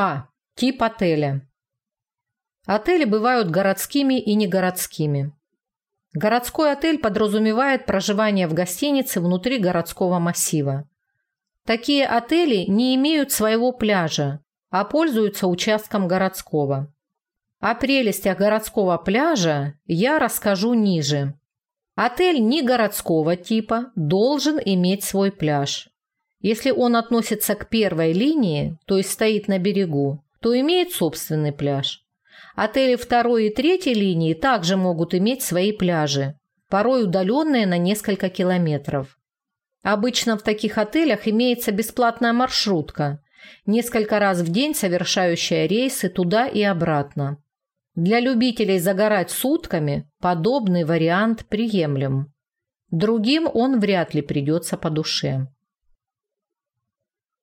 А. Тип отеля. Отели бывают городскими и негородскими. Городской отель подразумевает проживание в гостинице внутри городского массива. Такие отели не имеют своего пляжа, а пользуются участком городского. О прелестях городского пляжа я расскажу ниже. Отель не городского типа должен иметь свой пляж. Если он относится к первой линии, то есть стоит на берегу, то имеет собственный пляж. Отели второй и третьей линии также могут иметь свои пляжи, порой удаленные на несколько километров. Обычно в таких отелях имеется бесплатная маршрутка, несколько раз в день совершающая рейсы туда и обратно. Для любителей загорать сутками подобный вариант приемлем. Другим он вряд ли придется по душе.